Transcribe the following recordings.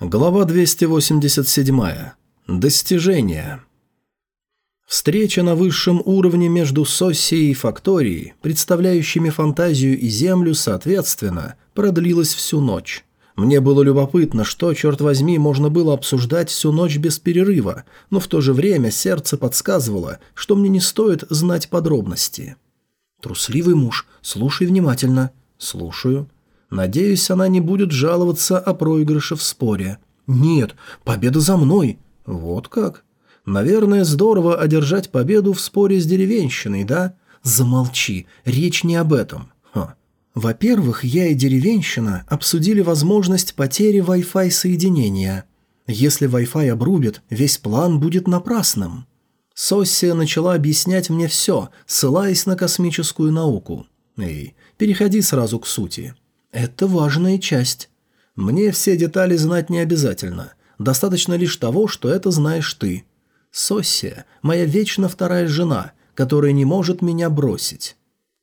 Глава 287. Достижение. Встреча на высшем уровне между Соссией и Факторией, представляющими фантазию и Землю соответственно, продлилась всю ночь. Мне было любопытно, что, черт возьми, можно было обсуждать всю ночь без перерыва, но в то же время сердце подсказывало, что мне не стоит знать подробности. «Трусливый муж, слушай внимательно». «Слушаю». «Надеюсь, она не будет жаловаться о проигрыше в споре». «Нет, победа за мной». «Вот как?» «Наверное, здорово одержать победу в споре с деревенщиной, да?» «Замолчи, речь не об этом». Ха. Во-первых, я и деревенщина обсудили возможность потери Wi-Fi соединения. Если Wi-Fi обрубит, весь план будет напрасным. Соссия начала объяснять мне все, ссылаясь на космическую науку. Эй, переходи сразу к сути. Это важная часть. Мне все детали знать не обязательно. Достаточно лишь того, что это знаешь ты. Соссия – моя вечно вторая жена, которая не может меня бросить.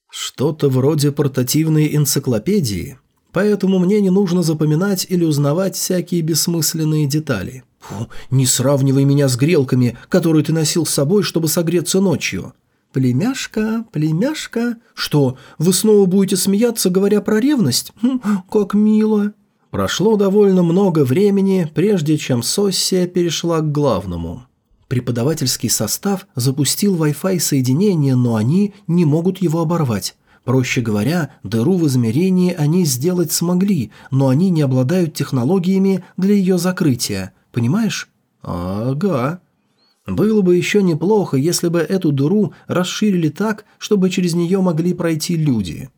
Что-то вроде портативной энциклопедии, поэтому мне не нужно запоминать или узнавать всякие бессмысленные детали. Фу, не сравнивай меня с грелками, которые ты носил с собой, чтобы согреться ночью. «Племяшка, племяшка...» «Что, вы снова будете смеяться, говоря про ревность? Хм, как мило!» Прошло довольно много времени, прежде чем Соссия перешла к главному. Преподавательский состав запустил Wi-Fi соединение, но они не могут его оборвать. Проще говоря, дыру в измерении они сделать смогли, но они не обладают технологиями для ее закрытия. Понимаешь? Ага. Было бы еще неплохо, если бы эту дыру расширили так, чтобы через нее могли пройти люди.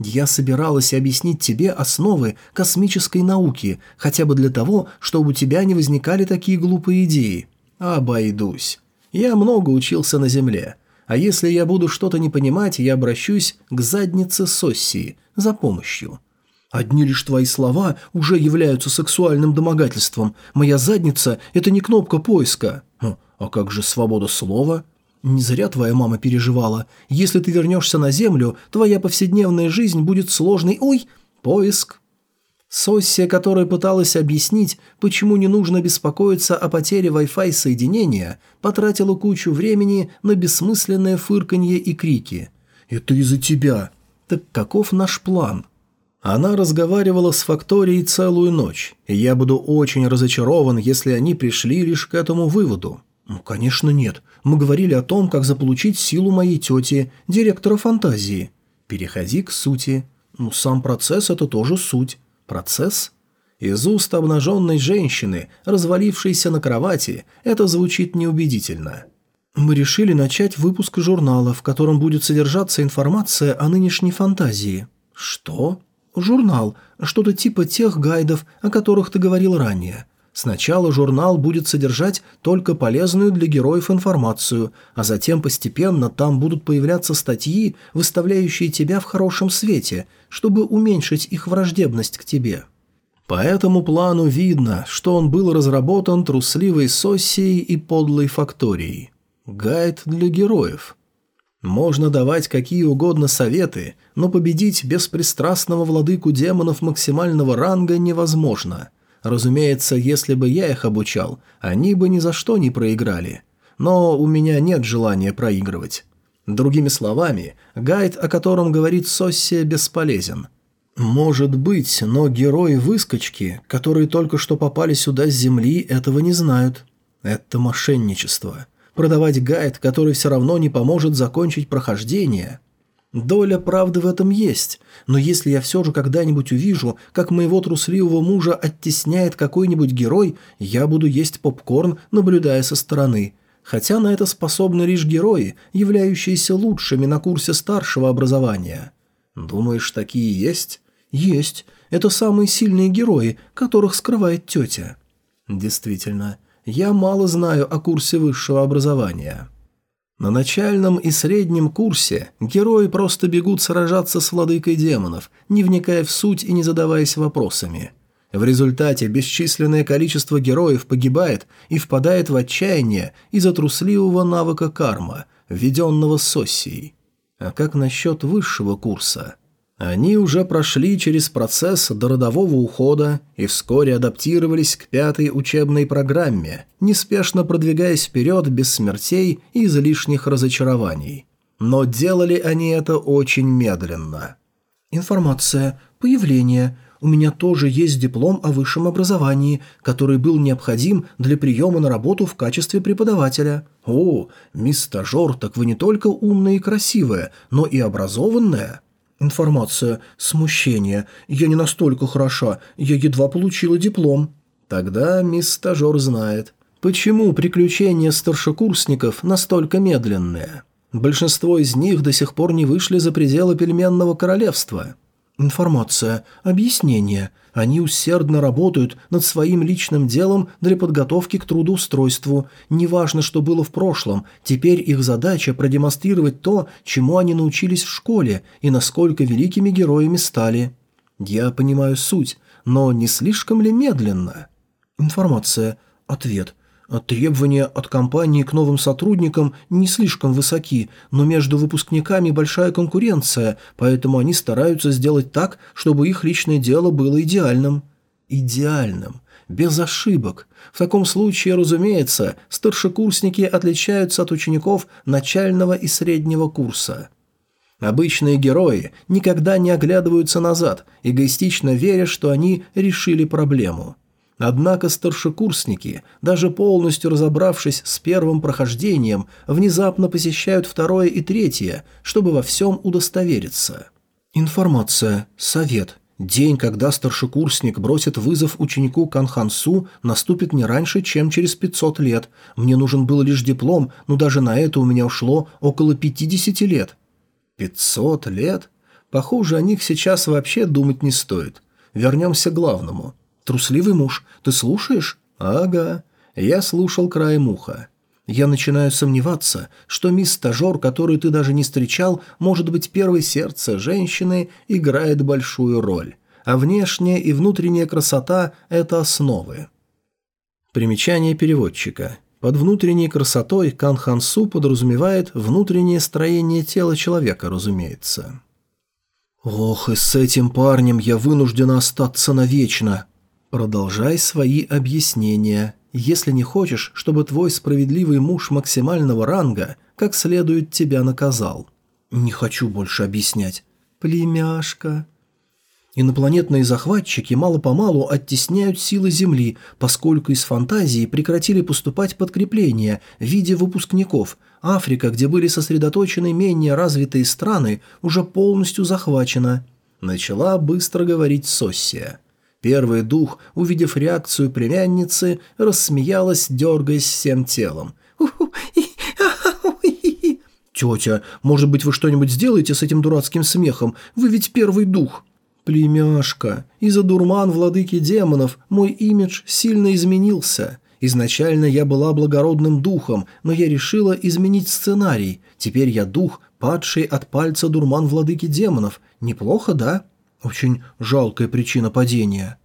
Я собиралась объяснить тебе основы космической науки, хотя бы для того, чтобы у тебя не возникали такие глупые идеи. Обойдусь. Я много учился на Земле. А если я буду что-то не понимать, я обращусь к заднице Соссии за помощью. Одни лишь твои слова уже являются сексуальным домогательством. Моя задница – это не кнопка поиска. Ну, а как же свобода слова? Не зря твоя мама переживала. Если ты вернешься на Землю, твоя повседневная жизнь будет сложной. Ой, поиск. Соссия, которая пыталась объяснить, почему не нужно беспокоиться о потере Wi-Fi соединения, потратила кучу времени на бессмысленное фырканье и крики. «Это из-за тебя!» «Так каков наш план?» Она разговаривала с Факторией целую ночь, и я буду очень разочарован, если они пришли лишь к этому выводу. «Ну, конечно, нет. Мы говорили о том, как заполучить силу моей тети, директора фантазии. Переходи к сути. Ну, сам процесс – это тоже суть. Процесс? Из уст обнаженной женщины, развалившейся на кровати, это звучит неубедительно. Мы решили начать выпуск журнала, в котором будет содержаться информация о нынешней фантазии. Что? Журнал. Что-то типа тех гайдов, о которых ты говорил ранее. Сначала журнал будет содержать только полезную для героев информацию, а затем постепенно там будут появляться статьи, выставляющие тебя в хорошем свете, чтобы уменьшить их враждебность к тебе. По этому плану видно, что он был разработан трусливой Соссией и подлой Факторией. Гайд для героев. Можно давать какие угодно советы, но победить беспристрастного владыку демонов максимального ранга невозможно – Разумеется, если бы я их обучал, они бы ни за что не проиграли. Но у меня нет желания проигрывать. Другими словами, гайд, о котором говорит Соссия, бесполезен. Может быть, но герои-выскочки, которые только что попали сюда с земли, этого не знают. Это мошенничество. Продавать гайд, который все равно не поможет закончить прохождение – Доля правды в этом есть, но если я все же когда-нибудь увижу, как моего трусливого мужа оттесняет какой-нибудь герой, я буду есть попкорн, наблюдая со стороны. Хотя на это способны лишь герои, являющиеся лучшими на курсе старшего образования. Думаешь, такие есть? Есть. Это самые сильные герои, которых скрывает тетя. Действительно, я мало знаю о курсе высшего образования. На начальном и среднем курсе герои просто бегут сражаться с владыкой демонов, не вникая в суть и не задаваясь вопросами. В результате бесчисленное количество героев погибает и впадает в отчаяние из-за трусливого навыка карма, введенного Соссией. А как насчет высшего курса? Они уже прошли через процесс до родового ухода и вскоре адаптировались к пятой учебной программе, неспешно продвигаясь вперед без смертей и излишних разочарований. Но делали они это очень медленно. Информация. Появление. У меня тоже есть диплом о высшем образовании, который был необходим для приема на работу в качестве преподавателя. О, мисс стажер, так вы не только умная и красивая, но и образованная. Информация. Смущение. Я не настолько хороша, я едва получила диплом. Тогда мисс стажер знает. Почему приключения старшекурсников настолько медленные? Большинство из них до сих пор не вышли за пределы пельменного королевства. Информация. Объяснение. Они усердно работают над своим личным делом для подготовки к трудоустройству. Неважно, что было в прошлом, теперь их задача продемонстрировать то, чему они научились в школе и насколько великими героями стали. Я понимаю суть, но не слишком ли медленно? Информация. Ответ. А требования от компании к новым сотрудникам не слишком высоки, но между выпускниками большая конкуренция, поэтому они стараются сделать так, чтобы их личное дело было идеальным. Идеальным. Без ошибок. В таком случае, разумеется, старшекурсники отличаются от учеников начального и среднего курса. Обычные герои никогда не оглядываются назад, эгоистично веря, что они решили проблему. Однако старшекурсники, даже полностью разобравшись с первым прохождением, внезапно посещают второе и третье, чтобы во всем удостовериться. Информация. Совет. День, когда старшекурсник бросит вызов ученику Канхансу, наступит не раньше, чем через 500 лет. Мне нужен был лишь диплом, но даже на это у меня ушло около 50 лет. 500 лет? Похоже, о них сейчас вообще думать не стоит. Вернемся к главному – «Трусливый муж, ты слушаешь?» «Ага». Я слушал краем уха. «Я начинаю сомневаться, что мисс-стажер, которую ты даже не встречал, может быть первой сердце женщины, играет большую роль. А внешняя и внутренняя красота – это основы». Примечание переводчика. Под внутренней красотой Кан Хансу подразумевает внутреннее строение тела человека, разумеется. «Ох, и с этим парнем я вынуждена остаться навечно», Продолжай свои объяснения. Если не хочешь, чтобы твой справедливый муж максимального ранга как следует тебя наказал. Не хочу больше объяснять. Племяшка. Инопланетные захватчики мало-помалу оттесняют силы Земли, поскольку из фантазии прекратили поступать подкрепления в виде выпускников. Африка, где были сосредоточены менее развитые страны, уже полностью захвачена. Начала быстро говорить Соссия. Первый дух, увидев реакцию племянницы, рассмеялась, дергаясь всем телом. «Тетя, может быть, вы что-нибудь сделаете с этим дурацким смехом? Вы ведь первый дух!» «Племяшка, из-за дурман владыки демонов мой имидж сильно изменился. Изначально я была благородным духом, но я решила изменить сценарий. Теперь я дух, падший от пальца дурман владыки демонов. Неплохо, да?» Очень жалкая причина падения.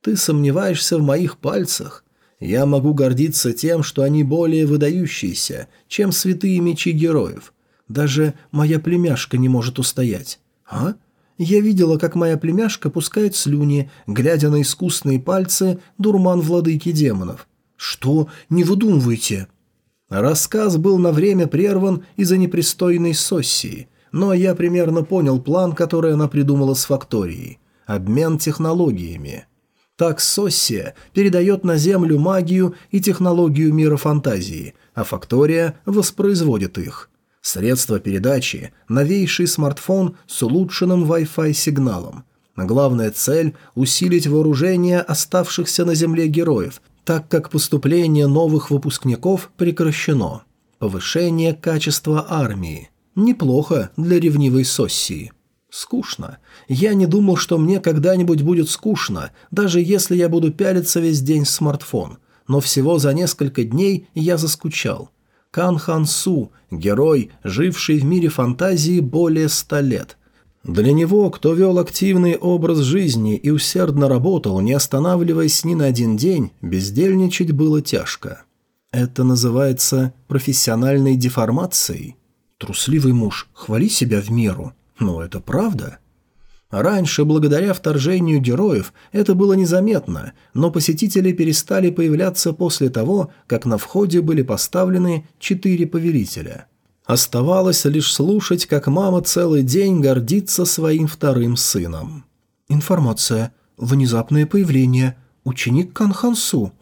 Ты сомневаешься в моих пальцах? Я могу гордиться тем, что они более выдающиеся, чем святые мечи героев. Даже моя племяшка не может устоять. А? Я видела, как моя племяшка пускает слюни, глядя на искусные пальцы дурман владыки демонов. Что? Не выдумывайте. Рассказ был на время прерван из-за непристойной соссии – но я примерно понял план, который она придумала с факторией. Обмен технологиями. Так Соссия передает на Землю магию и технологию мира фантазии, а фактория воспроизводит их. Средство передачи – новейший смартфон с улучшенным Wi-Fi сигналом. Главная цель – усилить вооружение оставшихся на Земле героев, так как поступление новых выпускников прекращено. Повышение качества армии – Неплохо для ревнивой Соссии. Скучно. Я не думал, что мне когда-нибудь будет скучно, даже если я буду пялиться весь день в смартфон. Но всего за несколько дней я заскучал. Кан Хан Су – герой, живший в мире фантазии более ста лет. Для него, кто вел активный образ жизни и усердно работал, не останавливаясь ни на один день, бездельничать было тяжко. Это называется профессиональной деформацией – Трусливый муж, хвали себя в меру. Но это правда. Раньше, благодаря вторжению героев, это было незаметно, но посетители перестали появляться после того, как на входе были поставлены четыре повелителя. Оставалось лишь слушать, как мама целый день гордится своим вторым сыном. Информация. Внезапное появление. Ученик Канхансу.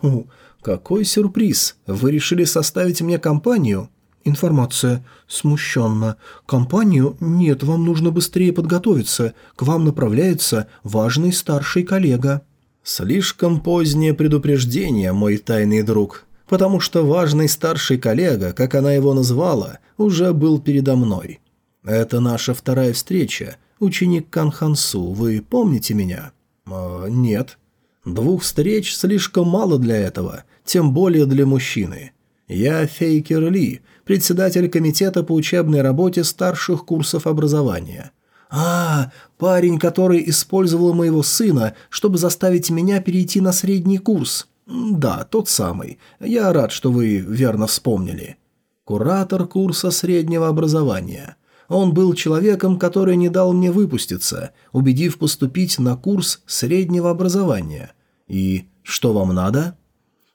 Какой сюрприз. Вы решили составить мне компанию? Информация. Смущенно. Компанию? Нет, вам нужно быстрее подготовиться. К вам направляется важный старший коллега. Слишком позднее предупреждение, мой тайный друг, потому что важный старший коллега, как она его назвала, уже был передо мной. Это наша вторая встреча. Ученик Канхансу, вы помните меня? Э, нет. Двух встреч слишком мало для этого, тем более для мужчины. Я Фейкер Ли, председатель комитета по учебной работе старших курсов образования. А, парень, который использовал моего сына, чтобы заставить меня перейти на средний курс. Да, тот самый. Я рад, что вы верно вспомнили. Куратор курса среднего образования. Он был человеком, который не дал мне выпуститься, убедив поступить на курс среднего образования. И что вам надо?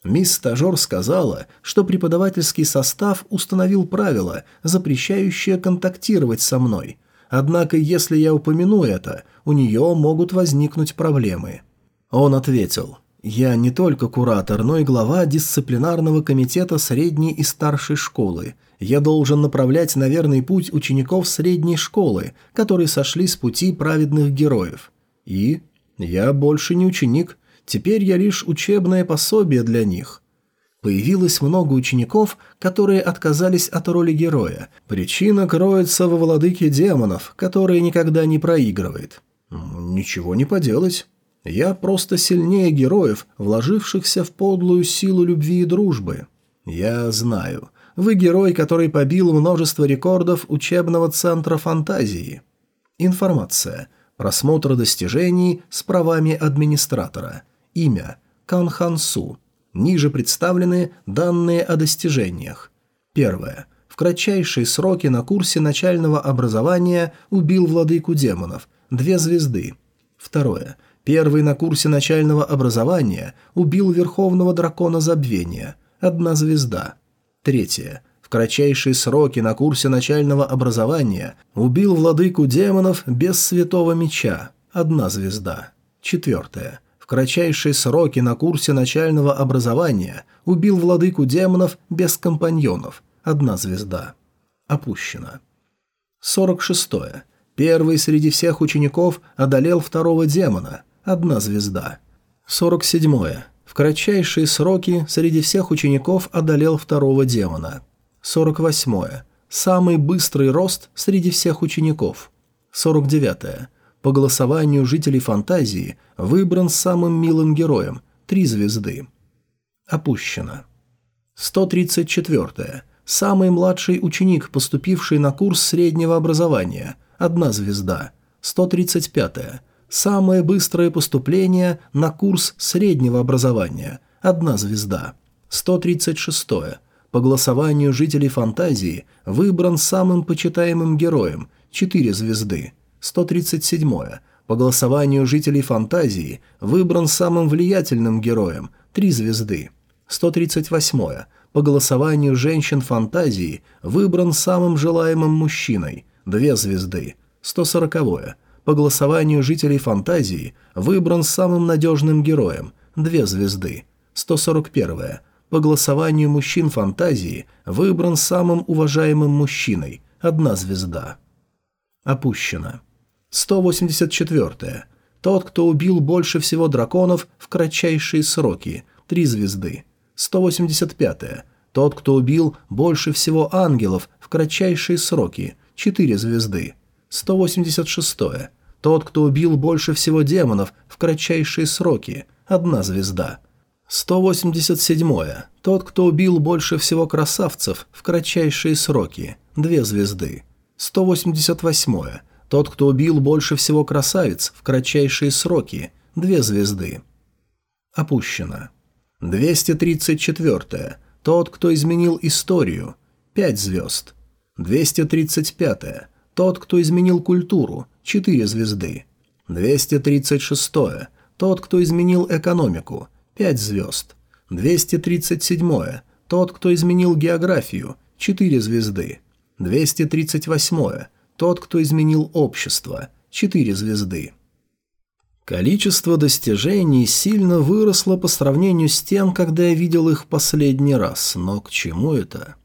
Мисс Стажер сказала, что преподавательский состав установил правила, запрещающие контактировать со мной. Однако, если я упомяну это, у нее могут возникнуть проблемы. Он ответил, «Я не только куратор, но и глава дисциплинарного комитета средней и старшей школы. Я должен направлять на верный путь учеников средней школы, которые сошли с пути праведных героев. И я больше не ученик, Теперь я лишь учебное пособие для них. Появилось много учеников, которые отказались от роли героя. Причина кроется во владыке демонов, который никогда не проигрывает. Ничего не поделать. Я просто сильнее героев, вложившихся в подлую силу любви и дружбы. Я знаю. Вы герой, который побил множество рекордов учебного центра фантазии. Информация. Просмотр достижений с правами администратора. Имя – Кан Хан Су. Ниже представлены данные о достижениях. Первое. В кратчайшие сроки на курсе начального образования убил владыку демонов. Две звезды. Второе. Первый на курсе начального образования убил верховного дракона забвения. Одна звезда. Третье. В кратчайшие сроки на курсе начального образования убил владыку демонов без святого меча. Одна звезда. Четвертое кратчайшие сроки на курсе начального образования убил владыку демонов без компаньонов. Одна звезда. Опущено. 46. -е. Первый среди всех учеников одолел второго демона. Одна звезда. 47. -е. В кратчайшие сроки среди всех учеников одолел второго демона. 48. -е. Самый быстрый рост среди всех учеников. 49. -е по голосованию жителей фантазии выбран самым милым героем – три звезды. Опущено. 134. Самый младший ученик, поступивший на курс среднего образования – одна звезда. 135. Самое быстрое поступление на курс среднего образования – одна звезда. 136. По голосованию жителей фантазии выбран самым почитаемым героем – четыре звезды. 137. По голосованию жителей фантазии выбран самым влиятельным героем – три звезды. 138. По голосованию женщин фантазии выбран самым желаемым мужчиной – две звезды. 140. По голосованию жителей фантазии выбран самым надежным героем – две звезды. 141. По голосованию мужчин фантазии выбран самым уважаемым мужчиной – одна звезда. Опущено. 184. Тот, кто убил больше всего драконов в кратчайшие сроки. Три звезды. 185. Тот, кто убил больше всего ангелов в кратчайшие сроки. Четыре звезды. 186. Тот, кто убил больше всего демонов в кратчайшие сроки. Одна звезда. 187. Тот, кто убил больше всего красавцев в кратчайшие сроки. Две звезды. 188. Тот, кто убил больше всего красавиц в кратчайшие сроки. Две звезды. Опущено. 234. Тот, кто изменил историю. Пять звезд. 235. Тот, кто изменил культуру. Четыре звезды. 236. Тот, кто изменил экономику. 5 звезд. 237. Тот, кто изменил географию. 4 звезды. 238. Тот, кто изменил общество. 4 звезды. Количество достижений сильно выросло по сравнению с тем, когда я видел их последний раз, но к чему это?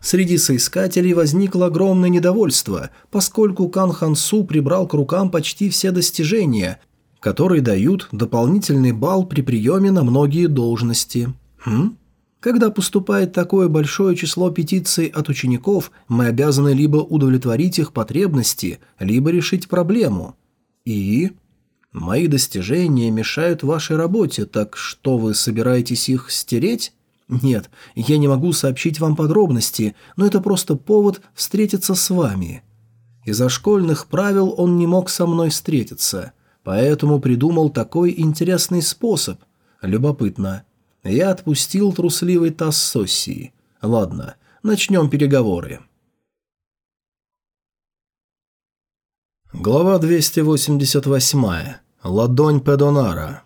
Среди соискателей возникло огромное недовольство, поскольку Кан Хансу прибрал к рукам почти все достижения, которые дают дополнительный балл при приеме на многие должности. Хм? Когда поступает такое большое число петиций от учеников, мы обязаны либо удовлетворить их потребности, либо решить проблему. И... Мои достижения мешают вашей работе, так что вы собираетесь их стереть? Нет, я не могу сообщить вам подробности, но это просто повод встретиться с вами. Из-за школьных правил он не мог со мной встретиться, поэтому придумал такой интересный способ. Любопытно. Я отпустил трусливый таз Соссии. Ладно, начнем переговоры. Глава 288. Ладонь Педонара.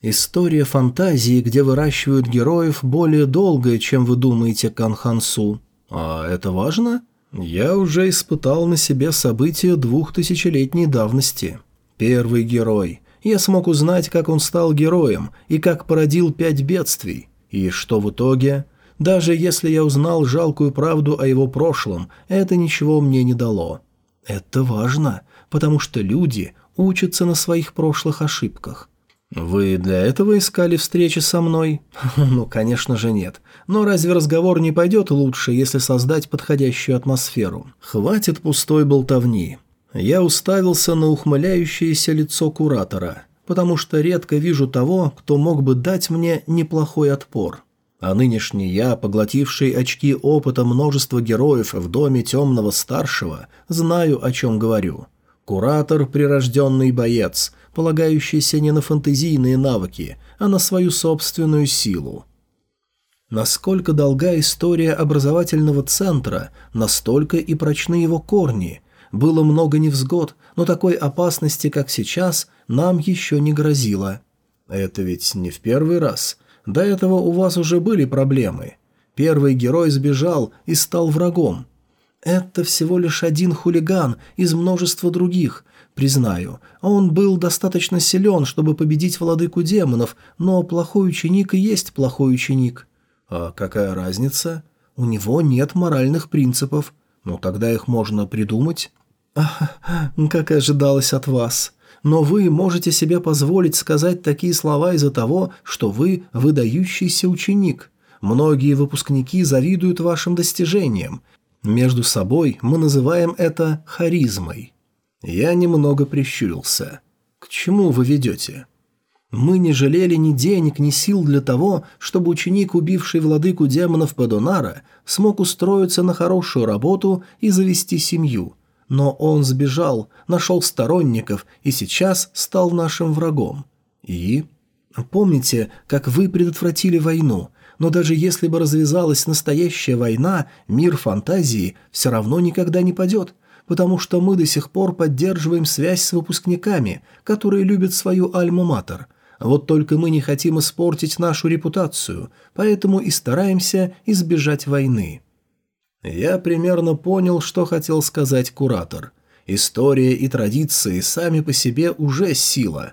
История фантазии, где выращивают героев, более долгая, чем вы думаете, Канхансу. А это важно? Я уже испытал на себе события двухтысячелетней давности. Первый герой. Я смог узнать, как он стал героем и как породил пять бедствий. И что в итоге? Даже если я узнал жалкую правду о его прошлом, это ничего мне не дало. Это важно, потому что люди учатся на своих прошлых ошибках. «Вы для этого искали встречи со мной?» «Ну, конечно же нет. Но разве разговор не пойдет лучше, если создать подходящую атмосферу? Хватит пустой болтовни». Я уставился на ухмыляющееся лицо куратора, потому что редко вижу того, кто мог бы дать мне неплохой отпор. А нынешний я, поглотивший очки опыта множества героев в доме темного старшего, знаю, о чем говорю. Куратор – прирожденный боец, полагающийся не на фантазийные навыки, а на свою собственную силу. Насколько долга история образовательного центра, настолько и прочны его корни. Было много невзгод, но такой опасности, как сейчас, нам еще не грозило. Это ведь не в первый раз – до этого у вас уже были проблемы. Первый герой сбежал и стал врагом. Это всего лишь один хулиган из множества других. Признаю, он был достаточно силен, чтобы победить владыку демонов, но плохой ученик и есть плохой ученик. А какая разница? У него нет моральных принципов. Ну, тогда их можно придумать. Как и ожидалось от вас но вы можете себе позволить сказать такие слова из-за того, что вы выдающийся ученик. Многие выпускники завидуют вашим достижениям. Между собой мы называем это харизмой. Я немного прищурился. К чему вы ведете? Мы не жалели ни денег, ни сил для того, чтобы ученик, убивший владыку демонов Падонара, смог устроиться на хорошую работу и завести семью – но он сбежал, нашел сторонников и сейчас стал нашим врагом. И... Помните, как вы предотвратили войну, но даже если бы развязалась настоящая война, мир фантазии все равно никогда не падет, потому что мы до сих пор поддерживаем связь с выпускниками, которые любят свою альма-матер. Вот только мы не хотим испортить нашу репутацию, поэтому и стараемся избежать войны. Я примерно понял, что хотел сказать куратор. История и традиции сами по себе уже сила.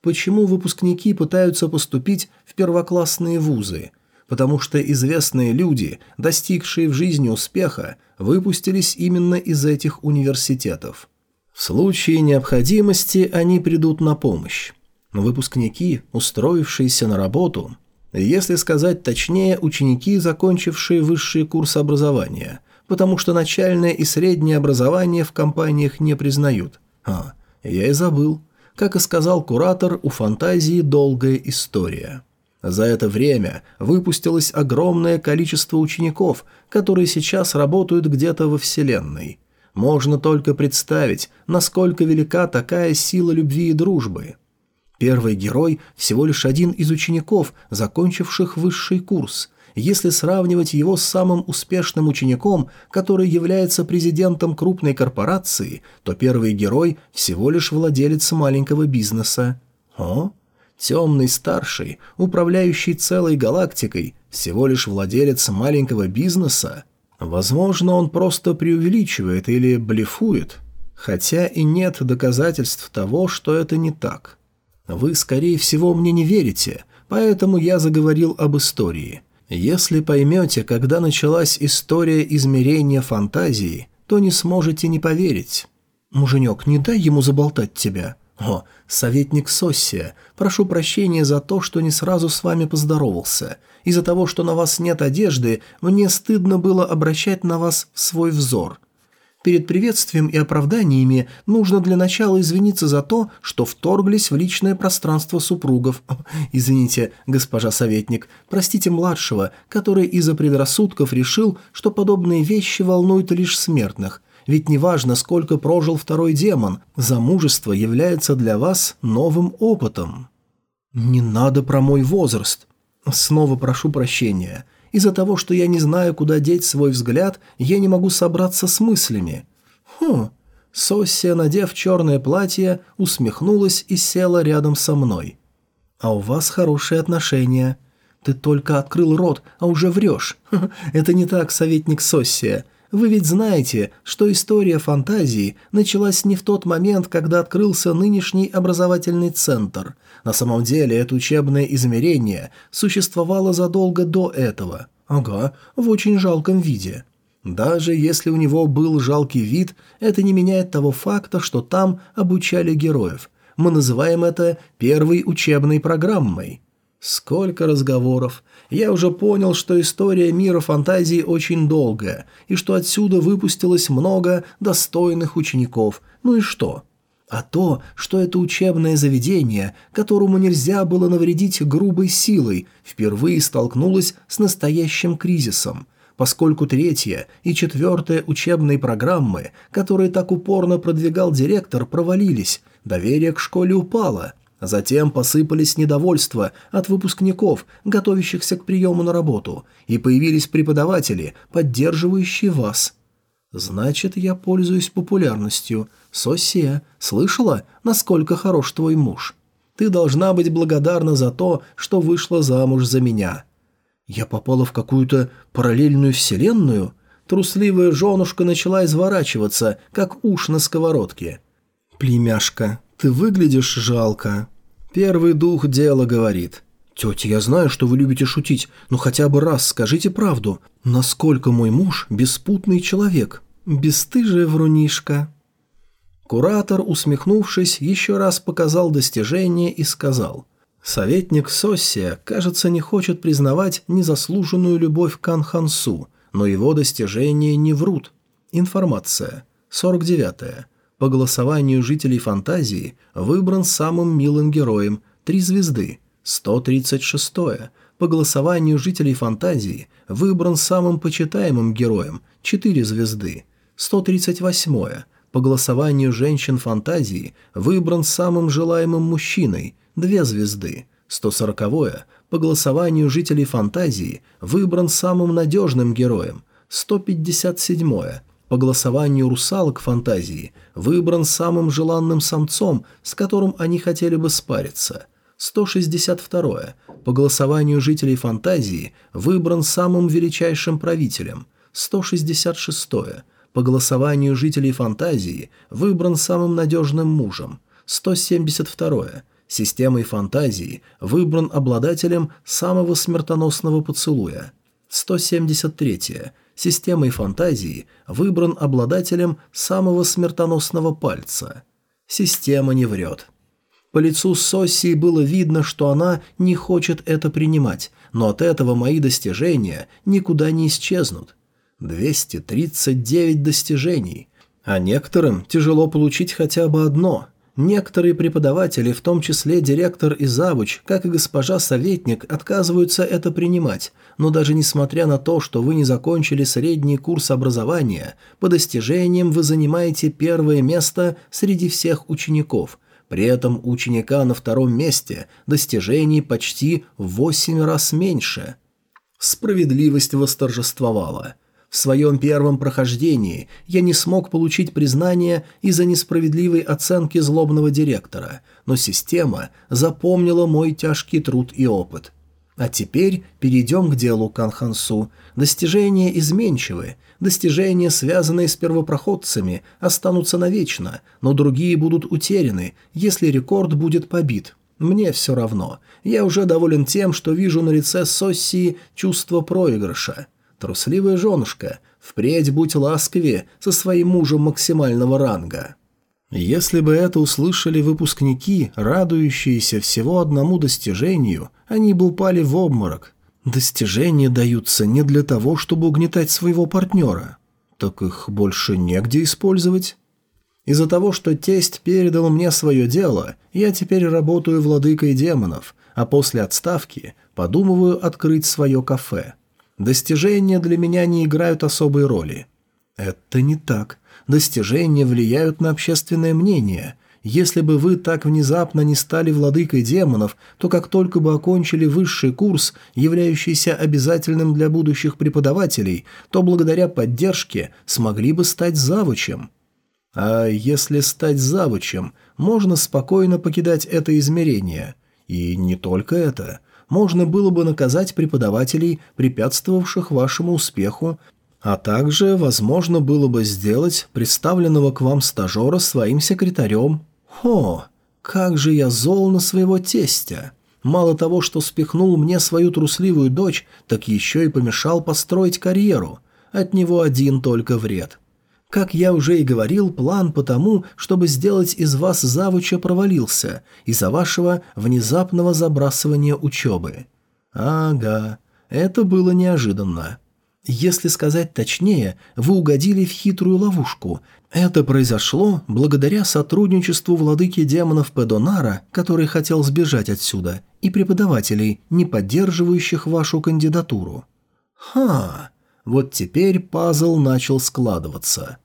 Почему выпускники пытаются поступить в первоклассные вузы? Потому что известные люди, достигшие в жизни успеха, выпустились именно из этих университетов. В случае необходимости они придут на помощь. Выпускники, устроившиеся на работу, если сказать точнее, ученики, закончившие высшие курсы образования, потому что начальное и среднее образование в компаниях не признают. А, я и забыл. Как и сказал куратор, у фантазии долгая история. За это время выпустилось огромное количество учеников, которые сейчас работают где-то во Вселенной. Можно только представить, насколько велика такая сила любви и дружбы. Первый герой – всего лишь один из учеников, закончивших высший курс. Если сравнивать его с самым успешным учеником, который является президентом крупной корпорации, то первый герой – всего лишь владелец маленького бизнеса. О? Темный старший, управляющий целой галактикой, всего лишь владелец маленького бизнеса? Возможно, он просто преувеличивает или блефует. Хотя и нет доказательств того, что это не так. Вы, скорее всего, мне не верите, поэтому я заговорил об истории. Если поймете, когда началась история измерения фантазии, то не сможете не поверить. Муженек, не дай ему заболтать тебя. О, советник Соссия, прошу прощения за то, что не сразу с вами поздоровался. Из-за того, что на вас нет одежды, мне стыдно было обращать на вас свой взор. Перед приветствием и оправданиями нужно для начала извиниться за то, что вторглись в личное пространство супругов. Извините, госпожа советник, простите младшего, который из-за предрассудков решил, что подобные вещи волнуют лишь смертных. Ведь неважно, сколько прожил второй демон, замужество является для вас новым опытом. Не надо про мой возраст. Снова прошу прощения. Из-за того, что я не знаю, куда деть свой взгляд, я не могу собраться с мыслями. Хм. Соссия, надев черное платье, усмехнулась и села рядом со мной. «А у вас хорошие отношения. Ты только открыл рот, а уже врешь. Это не так, советник Соссия. Вы ведь знаете, что история фантазии началась не в тот момент, когда открылся нынешний образовательный центр. На самом деле это учебное измерение существовало задолго до этого. Ага, в очень жалком виде. Даже если у него был жалкий вид, это не меняет того факта, что там обучали героев. Мы называем это первой учебной программой. Сколько разговоров. Я уже понял, что история мира фантазии очень долгая, и что отсюда выпустилось много достойных учеников. Ну и что? А то, что это учебное заведение, которому нельзя было навредить грубой силой, впервые столкнулось с настоящим кризисом. Поскольку третья и четвертая учебные программы, которые так упорно продвигал директор, провалились, доверие к школе упало – Затем посыпались недовольства от выпускников, готовящихся к приему на работу, и появились преподаватели, поддерживающие вас. Значит, я пользуюсь популярностью. Сосия, слышала, насколько хорош твой муж? Ты должна быть благодарна за то, что вышла замуж за меня. Я попала в какую-то параллельную вселенную? Трусливая женушка начала изворачиваться, как уж на сковородке. Племяшка, «Ты выглядишь жалко». Первый дух дела говорит. «Тетя, я знаю, что вы любите шутить, но хотя бы раз скажите правду. Насколько мой муж беспутный человек? Бестыжая врунишка». Куратор, усмехнувшись, еще раз показал достижение и сказал. «Советник Соссия, кажется, не хочет признавать незаслуженную любовь к Анхансу, но его достижения не врут. Информация. 49. -е по голосованию жителей фантазии выбран самым милым героем – три звезды. 136. -е. По голосованию жителей фантазии выбран самым почитаемым героем – 4 звезды. 138. -е. По голосованию женщин фантазии выбран самым желаемым мужчиной – 2 звезды. 140. -е. По голосованию жителей фантазии выбран самым надежным героем – 157. -е по голосованию русалок фантазии выбран самым желанным самцом, с которым они хотели бы спариться. 162. По голосованию жителей фантазии выбран самым величайшим правителем. 166. По голосованию жителей фантазии выбран самым надежным мужем. 172. Системой фантазии выбран обладателем самого смертоносного поцелуя. 173 системой фантазии выбран обладателем самого смертоносного пальца. Система не врет. По лицу Соссии было видно, что она не хочет это принимать, но от этого мои достижения никуда не исчезнут. 239 достижений. А некоторым тяжело получить хотя бы одно – Некоторые преподаватели, в том числе директор и завуч, как и госпожа советник, отказываются это принимать, но даже несмотря на то, что вы не закончили средний курс образования, по достижениям вы занимаете первое место среди всех учеников. При этом ученика на втором месте достижений почти в восемь раз меньше. Справедливость восторжествовала. В своем первом прохождении я не смог получить признание из-за несправедливой оценки злобного директора, но система запомнила мой тяжкий труд и опыт. А теперь перейдем к делу Канхансу. Достижения изменчивы, достижения, связанные с первопроходцами, останутся навечно, но другие будут утеряны, если рекорд будет побит. Мне все равно. Я уже доволен тем, что вижу на лице Соссии чувство проигрыша. Трусливая женушка, впредь будь ласковее со своим мужем максимального ранга. Если бы это услышали выпускники, радующиеся всего одному достижению, они бы упали в обморок. Достижения даются не для того, чтобы угнетать своего партнера. Так их больше негде использовать. Из-за того, что тесть передал мне свое дело, я теперь работаю владыкой демонов, а после отставки подумываю открыть свое кафе. Достижения для меня не играют особой роли. Это не так достижения влияют на общественное мнение. Если бы вы так внезапно не стали владыкой демонов, то как только бы окончили высший курс, являющийся обязательным для будущих преподавателей, то благодаря поддержке смогли бы стать завучем. А если стать завучем, можно спокойно покидать это измерение. И не только это. Можно было бы наказать преподавателей, препятствовавших вашему успеху, а также возможно было бы сделать представленного к вам стажера своим секретарем. Хо, как же я зол на своего тестя. Мало того, что спихнул мне свою трусливую дочь, так еще и помешал построить карьеру. От него один только вред. Как я уже и говорил, план по тому, чтобы сделать из вас завуча, провалился из-за вашего внезапного забрасывания учебы. Ага, это было неожиданно. Если сказать точнее, вы угодили в хитрую ловушку. Это произошло благодаря сотрудничеству владыки демонов Педонара, который хотел сбежать отсюда, и преподавателей, не поддерживающих вашу кандидатуру. Ха, вот теперь пазл начал складываться.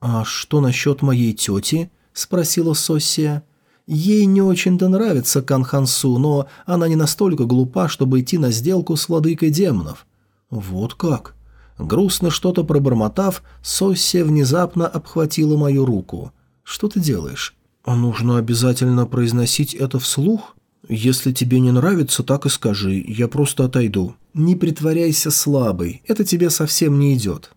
«А что насчет моей тети?» – спросила Соссия. Ей не очень-то нравится Канхансу, но она не настолько глупа, чтобы идти на сделку с владыкой демонов. Вот как? Грустно что-то пробормотав, Соссия внезапно обхватила мою руку. «Что ты делаешь?» «А нужно обязательно произносить это вслух?» «Если тебе не нравится, так и скажи, я просто отойду». «Не притворяйся слабой, это тебе совсем не идет».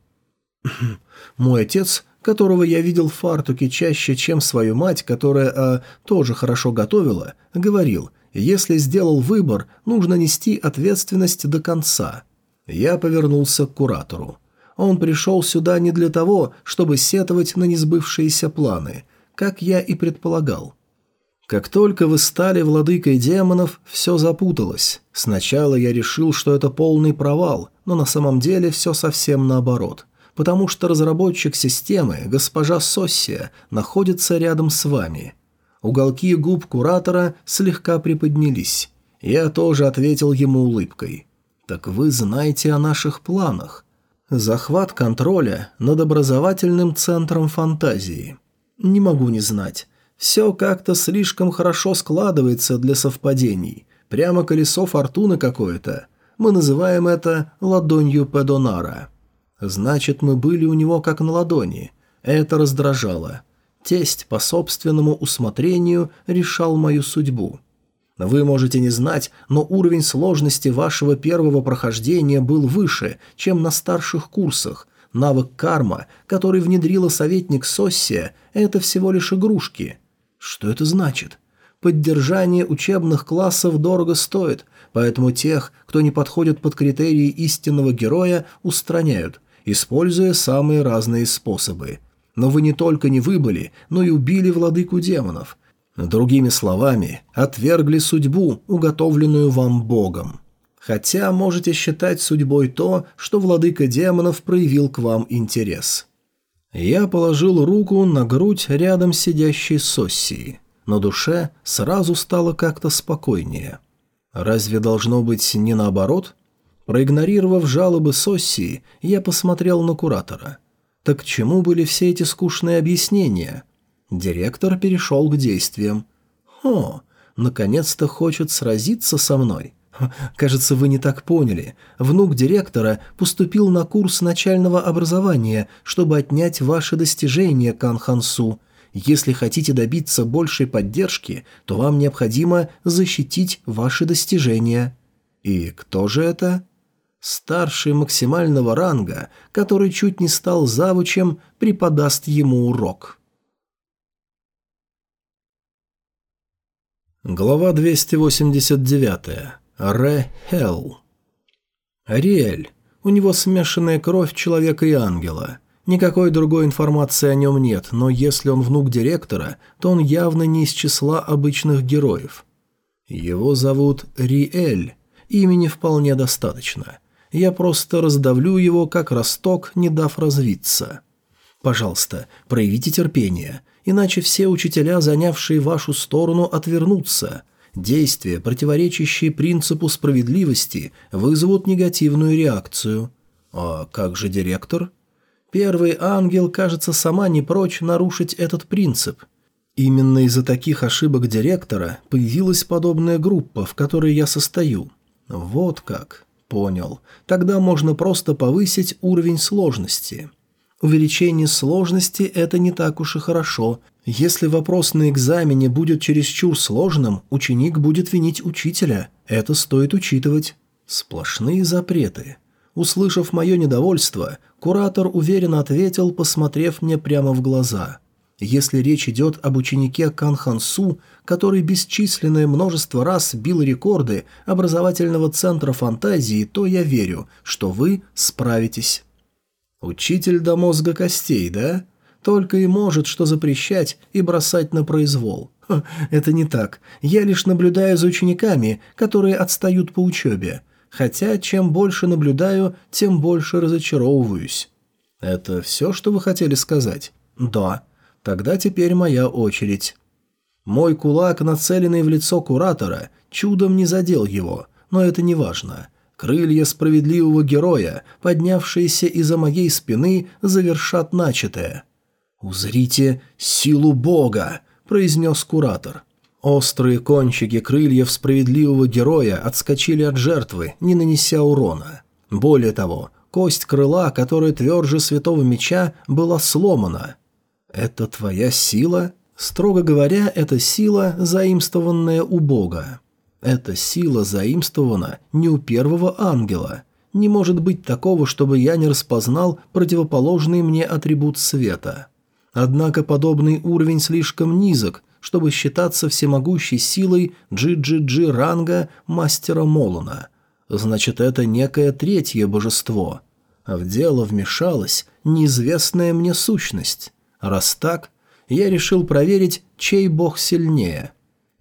Мой отец, которого я видел в фартуке чаще, чем свою мать, которая а, тоже хорошо готовила, говорил, если сделал выбор, нужно нести ответственность до конца. Я повернулся к куратору. Он пришел сюда не для того, чтобы сетовать на несбывшиеся планы, как я и предполагал. Как только вы стали владыкой демонов, все запуталось. Сначала я решил, что это полный провал, но на самом деле все совсем наоборот. Потому что разработчик системы, госпожа Соссия, находится рядом с вами. Уголки губ куратора слегка приподнялись. Я тоже ответил ему улыбкой. «Так вы знаете о наших планах. Захват контроля над образовательным центром фантазии. Не могу не знать. Все как-то слишком хорошо складывается для совпадений. Прямо колесо фортуны какое-то. Мы называем это ладонью Педонара. Значит, мы были у него как на ладони. Это раздражало. Тесть по собственному усмотрению решал мою судьбу. Вы можете не знать, но уровень сложности вашего первого прохождения был выше, чем на старших курсах. Навык карма, который внедрила советник Соссия, это всего лишь игрушки. Что это значит? Поддержание учебных классов дорого стоит, поэтому тех, кто не подходит под критерии истинного героя, устраняют, используя самые разные способы. Но вы не только не выбыли, но и убили владыку демонов – Другими словами, отвергли судьбу, уготовленную вам Богом. Хотя можете считать судьбой то, что владыка демонов проявил к вам интерес. Я положил руку на грудь рядом сидящей Соссии. На душе сразу стало как-то спокойнее. Разве должно быть не наоборот? Проигнорировав жалобы Соссии, я посмотрел на куратора. Так к чему были все эти скучные объяснения – Директор перешел к действиям. «О, наконец-то хочет сразиться со мной». Кажется, вы не так поняли. Внук директора поступил на курс начального образования, чтобы отнять ваши достижения, Кан Хансу. Если хотите добиться большей поддержки, то вам необходимо защитить ваши достижения. И кто же это? Старший максимального ранга, который чуть не стал завучем, преподаст ему урок. Глава 289. Ре Хелл. Ариэль. У него смешанная кровь человека и ангела. Никакой другой информации о нем нет, но если он внук директора, то он явно не из числа обычных героев. Его зовут Риэль. Имени вполне достаточно. Я просто раздавлю его, как росток, не дав развиться. Пожалуйста, проявите терпение, иначе все учителя, занявшие вашу сторону, отвернутся. Действия, противоречащие принципу справедливости, вызовут негативную реакцию. А как же директор? Первый ангел, кажется, сама не прочь нарушить этот принцип. Именно из-за таких ошибок директора появилась подобная группа, в которой я состою. Вот как. Понял. Тогда можно просто повысить уровень сложности. Увеличение сложности – это не так уж и хорошо. Если вопрос на экзамене будет чересчур сложным, ученик будет винить учителя. Это стоит учитывать. Сплошные запреты. Услышав мое недовольство, куратор уверенно ответил, посмотрев мне прямо в глаза. Если речь идет об ученике Кан Хансу, который бесчисленное множество раз бил рекорды образовательного центра фантазии, то я верю, что вы справитесь. Учитель до мозга костей, да? Только и может что запрещать и бросать на произвол. Это не так. Я лишь наблюдаю за учениками, которые отстают по учебе. Хотя, чем больше наблюдаю, тем больше разочаровываюсь. Это все, что вы хотели сказать? Да. Тогда теперь моя очередь. Мой кулак, нацеленный в лицо куратора, чудом не задел его, но это не важно. Крылья справедливого героя, поднявшиеся из-за моей спины, завершат начатое. «Узрите силу Бога!» – произнес куратор. Острые кончики крыльев справедливого героя отскочили от жертвы, не нанеся урона. Более того, кость крыла, которая тверже святого меча, была сломана. «Это твоя сила?» Строго говоря, это сила, заимствованная у Бога. Эта сила заимствована не у первого ангела. Не может быть такого, чтобы я не распознал противоположный мне атрибут света. Однако подобный уровень слишком низок, чтобы считаться всемогущей силой GGG ранга мастера Молона. Значит, это некое третье божество. А в дело вмешалась неизвестная мне сущность. Раз так, я решил проверить, чей бог сильнее.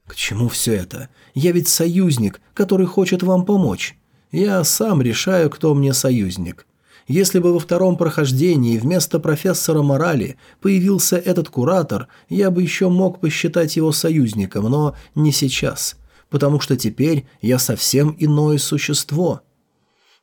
К чему все это? Я ведь союзник, который хочет вам помочь. Я сам решаю, кто мне союзник. Если бы во втором прохождении вместо профессора морали появился этот куратор, я бы еще мог посчитать его союзником, но не сейчас, потому что теперь я совсем иное существо».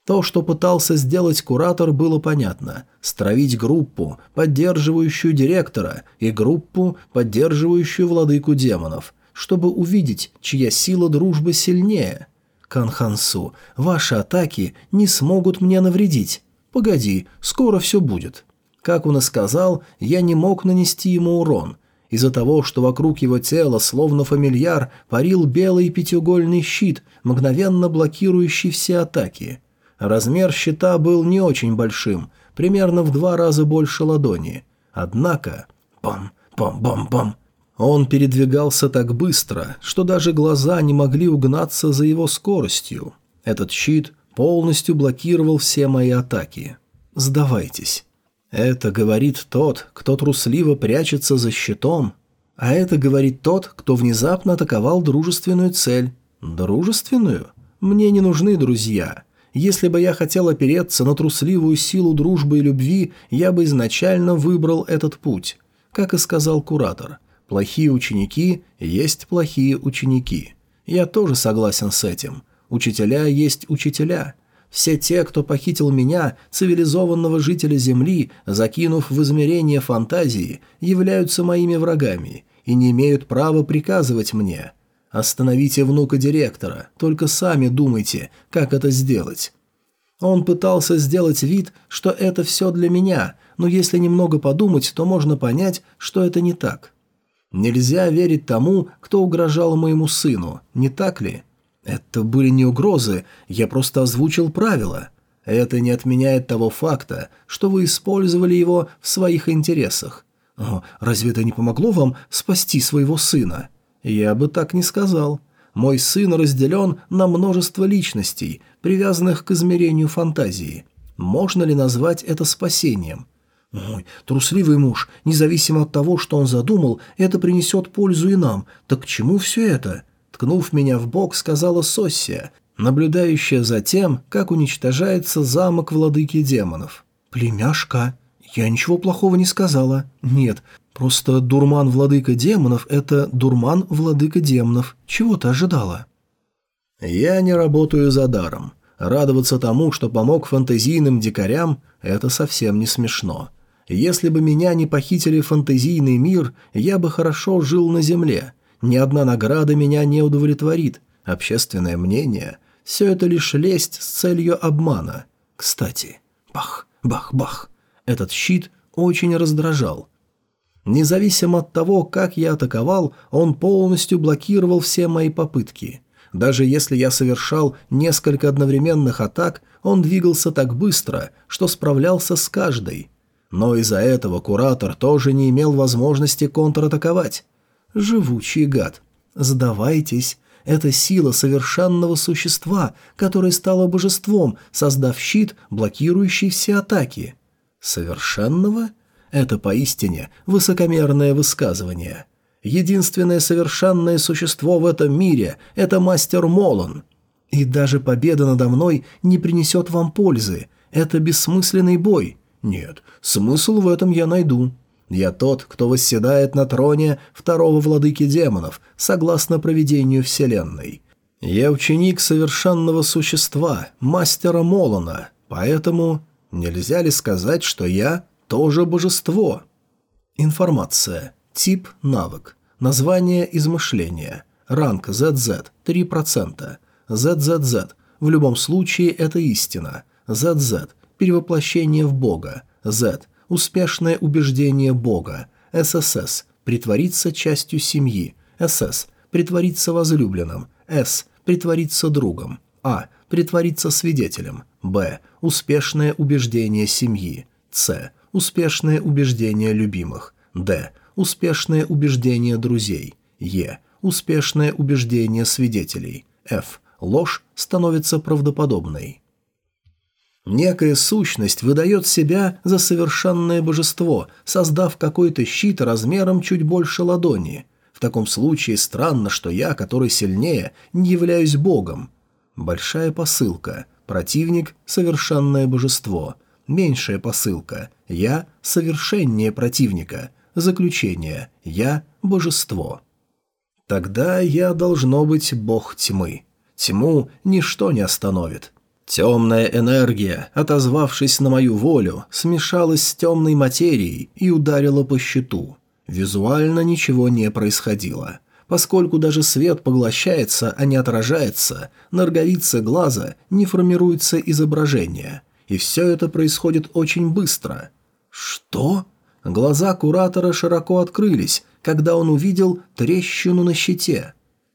То, что пытался сделать куратор, было понятно. Стравить группу, поддерживающую директора, и группу, поддерживающую владыку демонов, чтобы увидеть, чья сила дружбы сильнее. Канхансу, ваши атаки не смогут мне навредить. Погоди, скоро все будет. Как он и сказал, я не мог нанести ему урон. Из-за того, что вокруг его тела, словно фамильяр, парил белый пятиугольный щит, мгновенно блокирующий все атаки – Размер щита был не очень большим, примерно в два раза больше ладони. Однако... Пам-пам-пам-пам... Он передвигался так быстро, что даже глаза не могли угнаться за его скоростью. Этот щит полностью блокировал все мои атаки. «Сдавайтесь». Это говорит тот, кто трусливо прячется за щитом, а это говорит тот, кто внезапно атаковал дружественную цель. Дружественную? Мне не нужны друзья. Если бы я хотел опереться на трусливую силу дружбы и любви, я бы изначально выбрал этот путь. Как и сказал куратор, плохие ученики есть плохие ученики. Я тоже согласен с этим. Учителя есть учителя. Все те, кто похитил меня, цивилизованного жителя Земли, закинув в измерение фантазии, являются моими врагами, и не имеют права приказывать мне. Остановите внука директора, только сами думайте, как это сделать. Он пытался сделать вид, что это все для меня, но если немного подумать, то можно понять, что это не так. Нельзя верить тому, кто угрожал моему сыну, не так ли? Это были не угрозы, я просто озвучил правила. Это не отменяет того факта, что вы использовали его в своих интересах. О, разве это не помогло вам спасти своего сына? Я бы так не сказал. Мой сын разделен на множество личностей, привязанных к измерению фантазии. Можно ли назвать это спасением? Ой, трусливый муж, независимо от того, что он задумал, это принесет пользу и нам. Так к чему все это? Ткнув меня в бок, сказала Соссия, наблюдающая за тем, как уничтожается замок владыки демонов. «Племяшка, я ничего плохого не сказала. Нет, просто дурман владыка демонов – это дурман владыка демонов. Чего ты ожидала?» «Я не работаю за даром. Радоваться тому, что помог фантазийным дикарям – это совсем не смешно. Если бы меня не похитили фантазийный мир, я бы хорошо жил на земле. Ни одна награда меня не удовлетворит. Общественное мнение – все это лишь лесть с целью обмана. Кстати, бах, бах, бах. Этот щит очень раздражал. Независимо от того, как я атаковал, он полностью блокировал все мои попытки. Даже если я совершал несколько одновременных атак, он двигался так быстро, что справлялся с каждой – но из-за этого куратор тоже не имел возможности контратаковать. Живучий гад. Сдавайтесь. Это сила совершенного существа, которое стало божеством, создав щит, блокирующий все атаки. Совершенного? Это поистине высокомерное высказывание. Единственное совершенное существо в этом мире – это мастер Молон. И даже победа надо мной не принесет вам пользы. Это бессмысленный бой – нет, смысл в этом я найду. Я тот, кто восседает на троне второго владыки демонов, согласно проведению Вселенной. Я ученик совершенного существа, мастера Молона, поэтому нельзя ли сказать, что я тоже божество? Информация. Тип – навык. Название – измышления. Ранг ZZ – 3%. ZZZ – в любом случае это истина. ZZ перевоплощение в Бога, Z – успешное убеждение Бога, ССС – притвориться частью семьи, СС – притвориться возлюбленным, С – притвориться другом, А – притвориться свидетелем, Б – успешное убеждение семьи, С – успешное убеждение любимых, Д – успешное убеждение друзей, Е – успешное убеждение свидетелей, Ф – ложь становится правдоподобной. Некая сущность выдает себя за совершенное божество, создав какой-то щит размером чуть больше ладони. В таком случае странно, что я, который сильнее, не являюсь богом. Большая посылка. Противник – совершенное божество. Меньшая посылка. Я – совершеннее противника. Заключение. Я – божество. Тогда я должно быть бог тьмы. Тьму ничто не остановит. Темная энергия, отозвавшись на мою волю, смешалась с темной материей и ударила по щиту. Визуально ничего не происходило. Поскольку даже свет поглощается, а не отражается, на роговице глаза не формируется изображение. И все это происходит очень быстро. «Что?» Глаза куратора широко открылись, когда он увидел трещину на щите.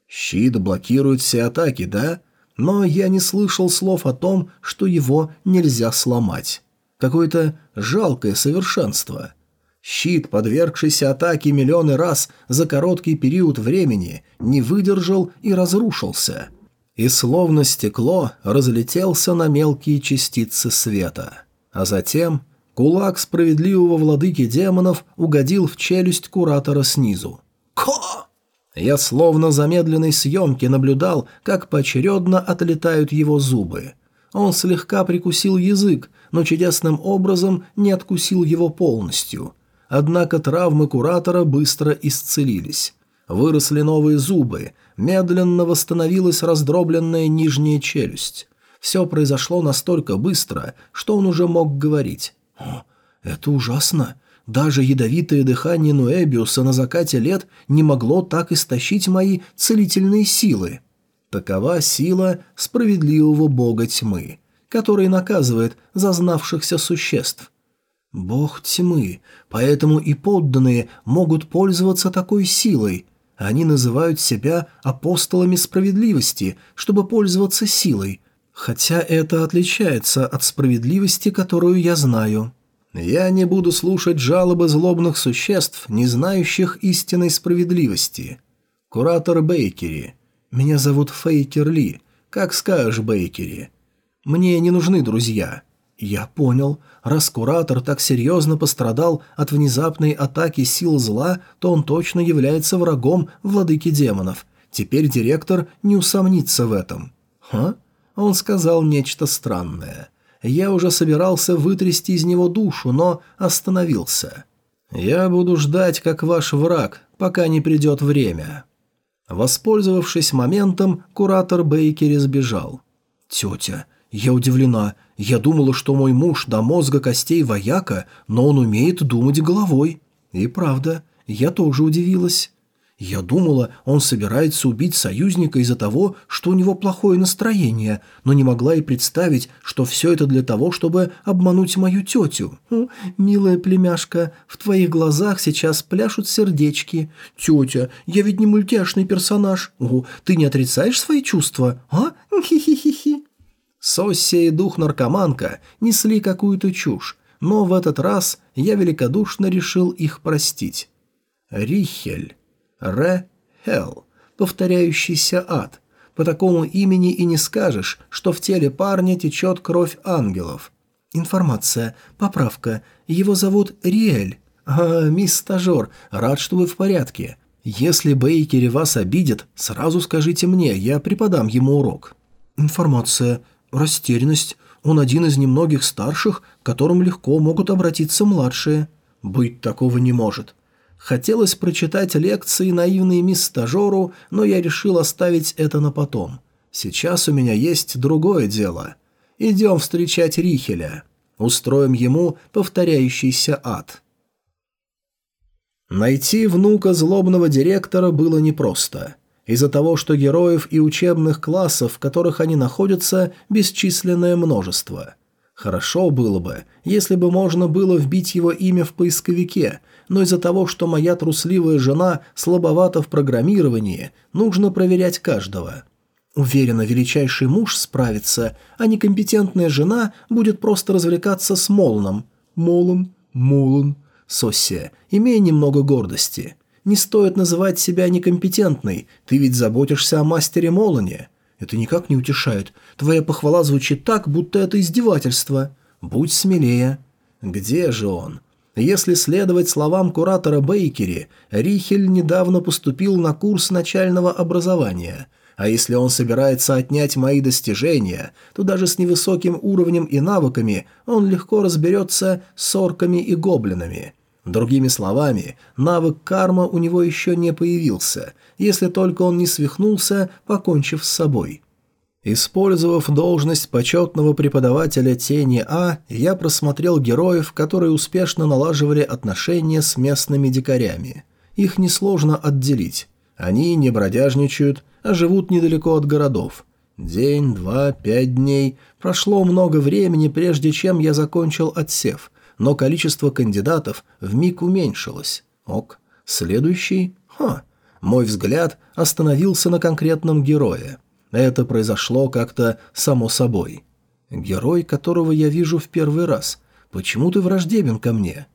«Щит блокирует все атаки, да?» Но я не слышал слов о том, что его нельзя сломать. Какое-то жалкое совершенство. Щит, подвергшийся атаке миллионы раз за короткий период времени, не выдержал и разрушился. И словно стекло разлетелся на мелкие частицы света. А затем кулак справедливого владыки демонов угодил в челюсть куратора снизу. «Ко!» Я словно замедленной съемки наблюдал, как поочередно отлетают его зубы. Он слегка прикусил язык, но чудесным образом не откусил его полностью. Однако травмы куратора быстро исцелились. Выросли новые зубы, медленно восстановилась раздробленная нижняя челюсть. Все произошло настолько быстро, что он уже мог говорить. «О, это ужасно. Даже ядовитое дыхание Нуэбиуса на закате лет не могло так истощить мои целительные силы. Такова сила справедливого бога тьмы, который наказывает зазнавшихся существ. Бог тьмы, поэтому и подданные могут пользоваться такой силой. Они называют себя апостолами справедливости, чтобы пользоваться силой, хотя это отличается от справедливости, которую я знаю. Я не буду слушать жалобы злобных существ, не знающих истинной справедливости. Куратор Бейкери. Меня зовут Фейкер Ли. Как скажешь, Бейкери. Мне не нужны друзья. Я понял. Раз куратор так серьезно пострадал от внезапной атаки сил зла, то он точно является врагом владыки демонов. Теперь директор не усомнится в этом. Ха? Он сказал нечто странное. Я уже собирался вытрясти из него душу, но остановился. «Я буду ждать, как ваш враг, пока не придет время». Воспользовавшись моментом, куратор Бейкери сбежал. «Тетя, я удивлена. Я думала, что мой муж до мозга костей вояка, но он умеет думать головой». И правда, я тоже удивилась. Я думала, он собирается убить союзника из-за того, что у него плохое настроение, но не могла и представить, что все это для того, чтобы обмануть мою тетю. «Милая племяшка, в твоих глазах сейчас пляшут сердечки. Тетя, я ведь не мультяшный персонаж. О, ты не отрицаешь свои чувства, а? Хи-хи-хи-хи». Соссия и дух-наркоманка несли какую-то чушь, но в этот раз я великодушно решил их простить. Рихель. Ре-Хелл, повторяющийся ад. По такому имени и не скажешь, что в теле парня течет кровь ангелов. Информация. Поправка. Его зовут Риэль. А, мисс Стажер, рад, что вы в порядке. Если Бейкери вас обидит, сразу скажите мне, я преподам ему урок. Информация. Растерянность. Он один из немногих старших, к которым легко могут обратиться младшие. Быть такого не может. Хотелось прочитать лекции наивной мисс Стажеру, но я решил оставить это на потом. Сейчас у меня есть другое дело. Идем встречать Рихеля. Устроим ему повторяющийся ад. Найти внука злобного директора было непросто. Из-за того, что героев и учебных классов, в которых они находятся, бесчисленное множество. Хорошо было бы, если бы можно было вбить его имя в поисковике – но из-за того, что моя трусливая жена слабовата в программировании, нужно проверять каждого. Уверена, величайший муж справится, а некомпетентная жена будет просто развлекаться с Молоном. Молон, Молон. Соссия, имея немного гордости. Не стоит называть себя некомпетентной, ты ведь заботишься о мастере Молоне. Это никак не утешает. Твоя похвала звучит так, будто это издевательство. Будь смелее. Где же он? Если следовать словам куратора Бейкери, Рихель недавно поступил на курс начального образования, а если он собирается отнять мои достижения, то даже с невысоким уровнем и навыками он легко разберется с орками и гоблинами. Другими словами, навык карма у него еще не появился, если только он не свихнулся, покончив с собой. Использовав должность почетного преподавателя Тени А, я просмотрел героев, которые успешно налаживали отношения с местными дикарями. Их несложно отделить. Они не бродяжничают, а живут недалеко от городов. День, два, пять дней. Прошло много времени, прежде чем я закончил отсев, но количество кандидатов вмиг уменьшилось. Ок. Следующий? Ха. Мой взгляд остановился на конкретном герое – это произошло как-то само собой. Герой, которого я вижу в первый раз. Почему ты враждебен ко мне?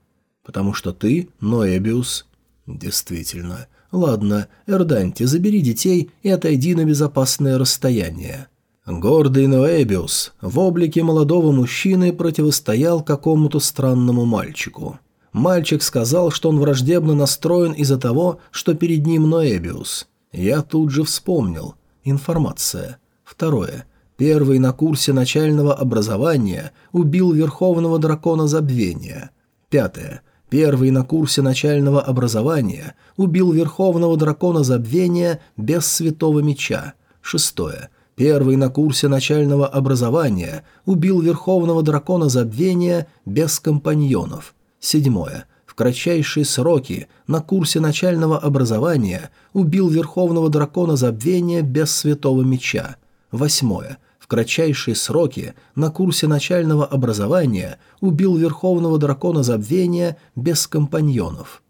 Потому что ты Ноэбиус. Действительно. Ладно, Эрданти, забери детей и отойди на безопасное расстояние. Гордый Ноэбиус в облике молодого мужчины противостоял какому-то странному мальчику. Мальчик сказал, что он враждебно настроен из-за того, что перед ним Ноэбиус. Я тут же вспомнил – Информация. Второе. Первый на курсе начального образования убил Верховного Дракона Забвения. Пятое. Первый на курсе начального образования убил Верховного Дракона Забвения без Святого Меча. Шестое. Первый на курсе начального образования убил Верховного Дракона Забвения без компаньонов. Седьмое кратчайшие сроки на курсе начального образования убил Верховного Дракона Забвения без Святого Меча. Восьмое. В кратчайшие сроки на курсе начального образования убил Верховного Дракона Забвения без компаньонов.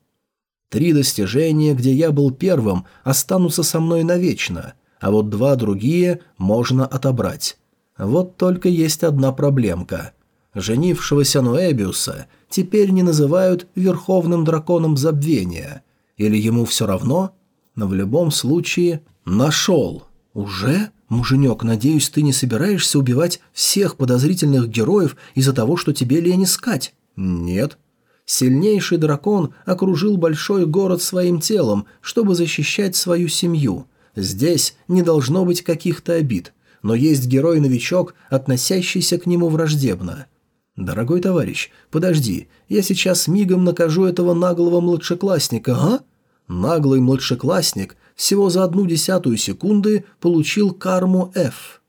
Три достижения, где я был первым, останутся со мной навечно, а вот два другие можно отобрать. Вот только есть одна проблемка. Женившегося Нуэбиуса теперь не называют Верховным Драконом Забвения. Или ему все равно? Но в любом случае нашел. Уже? «Муженек, надеюсь, ты не собираешься убивать всех подозрительных героев из-за того, что тебе лень искать?» «Нет». Сильнейший дракон окружил большой город своим телом, чтобы защищать свою семью. Здесь не должно быть каких-то обид, но есть герой-новичок, относящийся к нему враждебно. «Дорогой товарищ, подожди, я сейчас мигом накажу этого наглого младшеклассника, а?» Наглый младшеклассник всего за одну десятую секунды получил карму F.